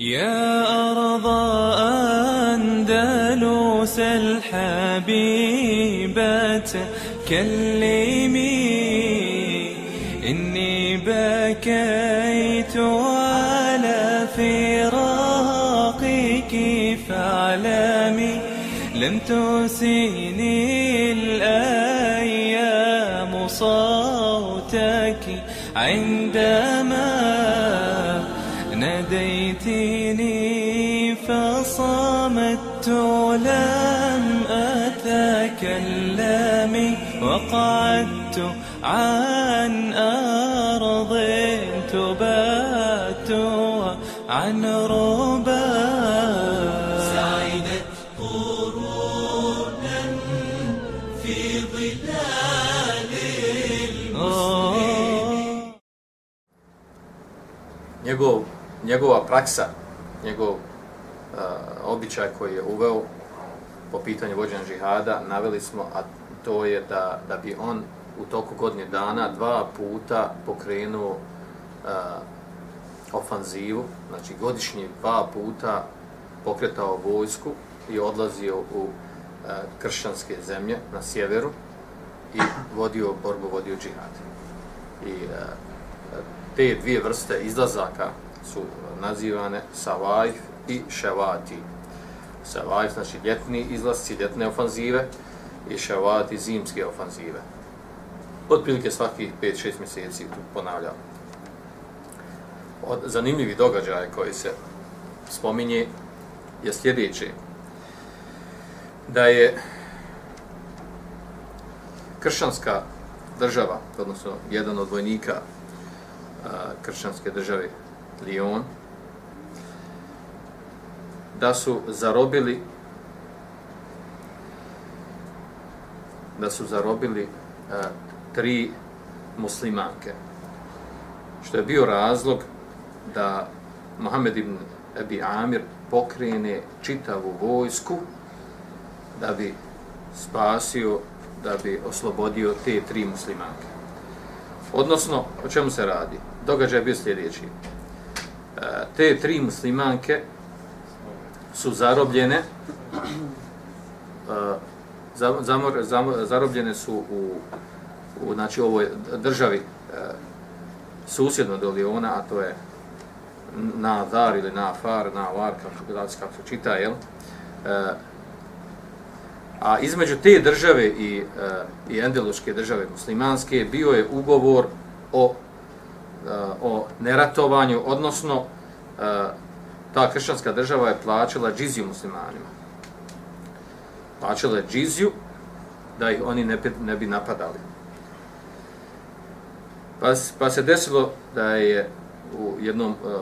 يا أرض أندلس الحبيبة كلمي إني بكيت على فراقك فاعلمي لم تسيني الأيام صوتك عندما ناديتني فصمت لم أتكلم وقعدت عن أرض تبات عن ربا سعدت قرونا في ظلال njegov, njegova praksa, njegov uh, običaj koji je uveo po pitanju vođenja džihada, naveli smo, a to je da, da bi on u toku godine dana dva puta pokrenuo uh, ofanzivu, znači godišnje dva puta pokretao vojsku i odlazio u e, kršćanske zemlje na sjeveru i vodio borbu, vodio džihad. I e, te dvije vrste izlazaka su nazivane Savajf i Ševati. Savajf znači ljetni izlasci, ljetne ofanzive i Ševati zimske ofanzive. Otprilike svakih 5-6 mjeseci tu ponavljam. Od zanimljivi događaja koji se spominje je sljedeći. Da je kršćanska država, odnosno jedan od vojnika kršćanske države Lyon, da su zarobili da su zarobili a, tri muslimanke. Što je bio razlog da Mohamed ibn Abi Amir pokrene čitavu vojsku da bi spasio, da bi oslobodio te tri muslimanke. Odnosno, o čemu se radi? Događaj je bio sljedeći. Te tri muslimanke su zarobljene eh, zamor, zamor, zarobljene su u, u znači, ovoj državi eh, susjedno do Liona, a to je na Dar ili na Far, na Var, kako, kako se čita, jel? Eh, a između te države i, i endeluške države muslimanske bio je ugovor o, o neratovanju, odnosno E, ta kršćanska država je plaćala džiziju muslimanima. Plaćala je džiziju da ih oni ne, ne bi napadali. Pa, pa se desilo da je u jednom uh,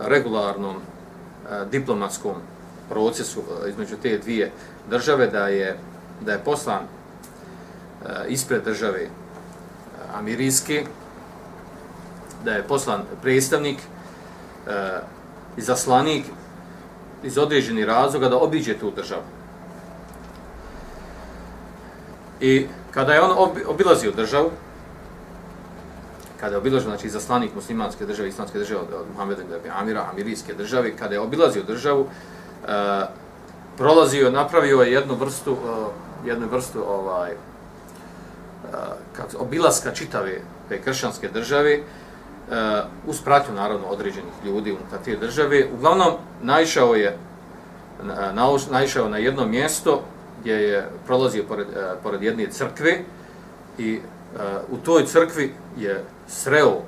regularnom uh, diplomatskom procesu uh, između te dvije države da je da je poslan uh, ispred države uh, Amirijske da je poslan predstavnik uh, e, zaslanik iz određenih razloga da obiđe tu državu. I kada je on obilazio državu, kada je obilazio, znači, zaslanik muslimanske države, islamske države od, od Muhammeda Amira, Amirijske države, kada je obilazio državu, uh, prolazio, napravio je jednu vrstu, e, jednu vrstu ovaj, e, kako, obilaska čitave te kršćanske države, uz pratnju naravno određenih ljudi unutar te države. Uglavnom, naišao je na, naišao na jedno mjesto gdje je prolazio pored, uh, pored jedne crkve i uh, u toj crkvi je sreo,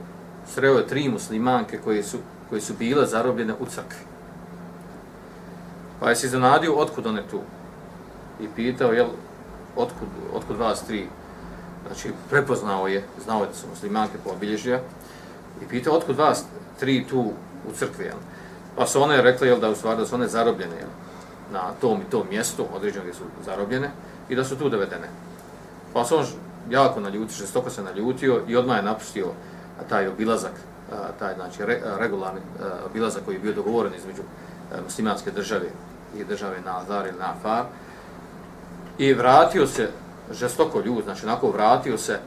sreo je tri muslimanke koje su, koje su bile zarobljene u crkvi. Pa je se iznenadio otkud one tu. I pitao, jel, otkud, otkud vas tri? Znači, prepoznao je, znao je da su muslimanke po obilježja. I pitao, otkud vas tri tu u crkvi, jel? Pa su one rekli, jel, da u stvari da su one zarobljene, jel? Na tom i tom mjestu, određeno gdje su zarobljene, i da su tu dovedene. Pa se on jako naljutio, žestoko se naljutio i odmah je napustio taj obilazak, taj, znači, re, regularni obilazak koji je bio dogovoren između e, muslimanske države i države Nazar ili Nafar. I vratio se, žestoko ljud, znači onako vratio se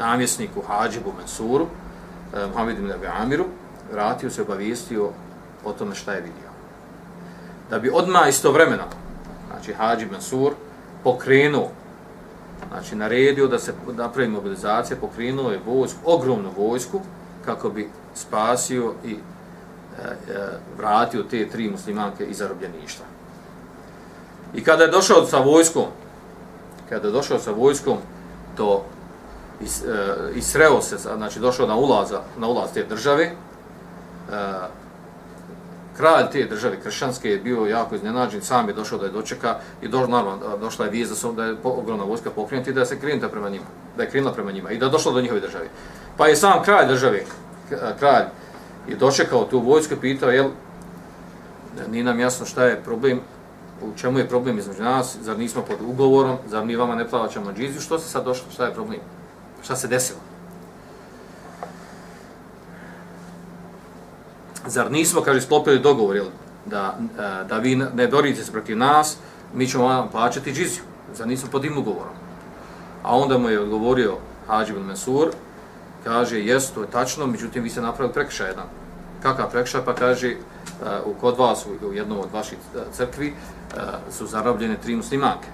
namjesniku Hadžibu Mansuru, eh, Muhammed ibn Abi Amiru, vratio se, obavijestio o tome šta je vidio. Da bi odmah istovremeno, znači Hadži Mansur, pokrenuo, znači naredio da se napravi mobilizacija, pokrenuo je vojsku, ogromnu vojsku, kako bi spasio i e, e, vratio te tri muslimanke iz zarobljeništva. I kada je došao sa vojskom, kada je došao sa vojskom, to is, e, isreo se, znači došao na ulaza, na ulaz te države, e, kralj te države kršćanske je bio jako iznenađen, sam je došao da je dočeka i do, naravno, došla je vijest da, da je ogromna vojska pokrenuta i da se krenuta prema njima, da je krenula prema njima i da je došla do njihove države. Pa je sam kralj države, e, kralj, je dočekao tu vojsku i pitao, jel, nije nam jasno šta je problem, u čemu je problem između nas, zar nismo pod ugovorom, zar mi vama ne plaćamo džiziju, što se sad došlo, šta je problem, šta se desilo? Zar nismo, kaže, sklopili dogovor, jel, da, e, da vi ne borite se protiv nas, mi ćemo vam plaćati džiziju, zar nismo pod tim ugovorom? A onda mu je odgovorio Hađi bin Mesur, kaže, jes, to je tačno, međutim, vi ste napravili prekšaj jedan. Kakav prekšaj? Pa kaže, e, u kod vas, u, jednom od vaših e, crkvi, su zarobljene tri muslimanke.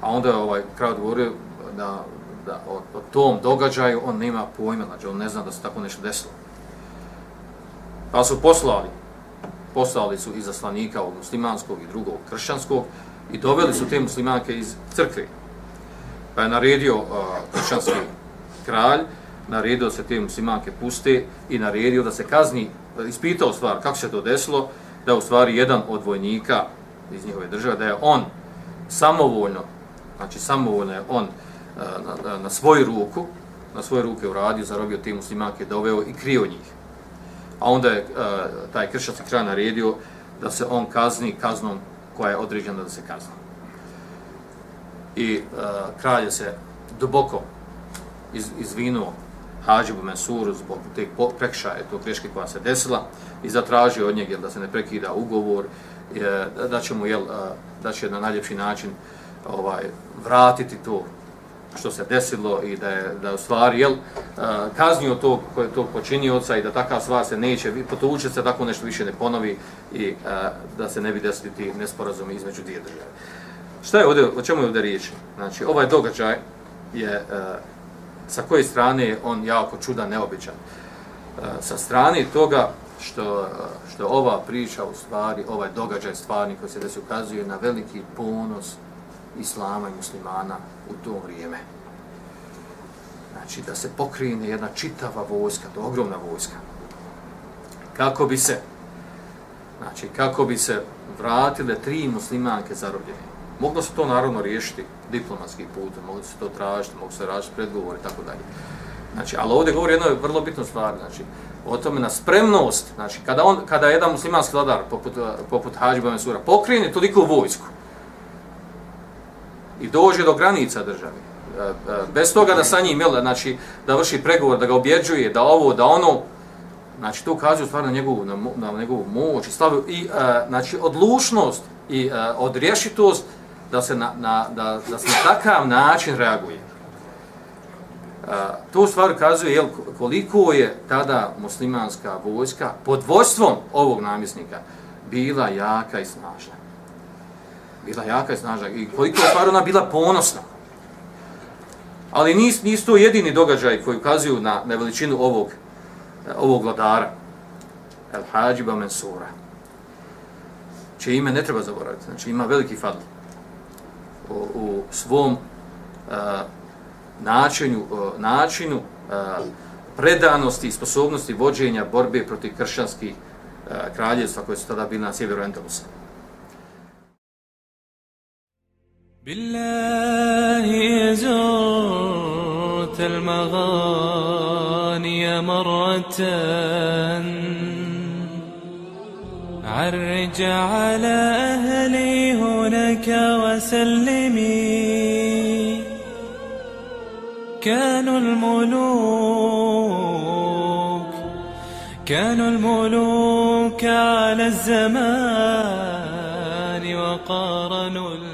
A onda je ovaj kraj odgovorio da, da o, o tom događaju on nema pojma, znači on ne zna da se tako nešto desilo. Pa su poslali, poslali su iz zaslanika od muslimanskog i drugog kršćanskog i doveli su te muslimanke iz crkve. Pa je naredio uh, kršćanski kralj, naredio se te muslimanke puste i naredio da se kazni, ispitao stvar kako se to desilo, da u stvari jedan od vojnika iz njihove države, da je on samovoljno, znači samovoljno je on na, na, na svoju ruku, na svoje ruke uradio, zarobio te muslimanke, doveo i krio njih. A onda je taj kršćanski kraj naredio da se on kazni kaznom koja je određena da se kazni. I a, kralj se duboko iz, izvinuo Hađibu Mensuru zbog te prekšaje, to greške koja se desila i zatražio od njega da se ne prekida ugovor, da će mu jel, da će na najljepši način ovaj vratiti to što se desilo i da je da u stvari jel kaznio to ko je to počinioca i da takva stvar se neće potuče se tako nešto više ne ponovi i da se ne bi desili ti nesporazumi između dvije države. Šta je ovdje, o čemu je ovdje riječ? Znači, ovaj događaj je sa koje strane je on jako čudan, neobičan. Sa strane toga što, što ova priča u stvari, ovaj događaj stvarni koji se desi ukazuje na veliki ponos islama i muslimana u to vrijeme. Znači da se pokrine jedna čitava vojska, to ogromna vojska. Kako bi se, znači kako bi se vratile tri muslimanke zarobljene. Moglo se to naravno riješiti diplomatski put, moglo se to tražiti, moglo se raditi predgovor i tako dalje. Znači, ali ovdje govori jedno vrlo bitno stvar, znači, o tome na spremnost, znači, kada, on, kada jedan muslimanski vladar, poput, poput Hađiba Mesura, pokrene toliko vojsku i dođe do granica države, e, e, bez toga da sa njim, jel, znači, da vrši pregovor, da ga objeđuje, da ovo, da ono, znači, to ukazuje stvar na njegovu, na, na njegovu moć i stavu, i, e, znači, odlušnost i uh, odriješitost, da se na, na, da, da se na takav način reaguje. To stvar ukazuje jel, koliko je tada muslimanska vojska pod vojstvom ovog namjesnika bila jaka i snažna. Bila jaka i snažna i koliko je stvar ona bila ponosna. Ali nis, nis to jedini događaj koji ukazuju na, na veličinu ovog, eh, ovog vladara. El Hadjiba Mensura. Čije ime ne treba zaboraviti. Znači ima veliki fadl u, u svom uh, načinu, uh, načinu uh, predanosti i sposobnosti vođenja borbe protiv kršćanskih uh, kraljevstva koje su tada bili na sjeveru Endelusa. بالله زرت المغاني مرة. عرج على أهلي هناك وسلمي. كانوا الملوك كانوا الملوك على الزمان وقارنوا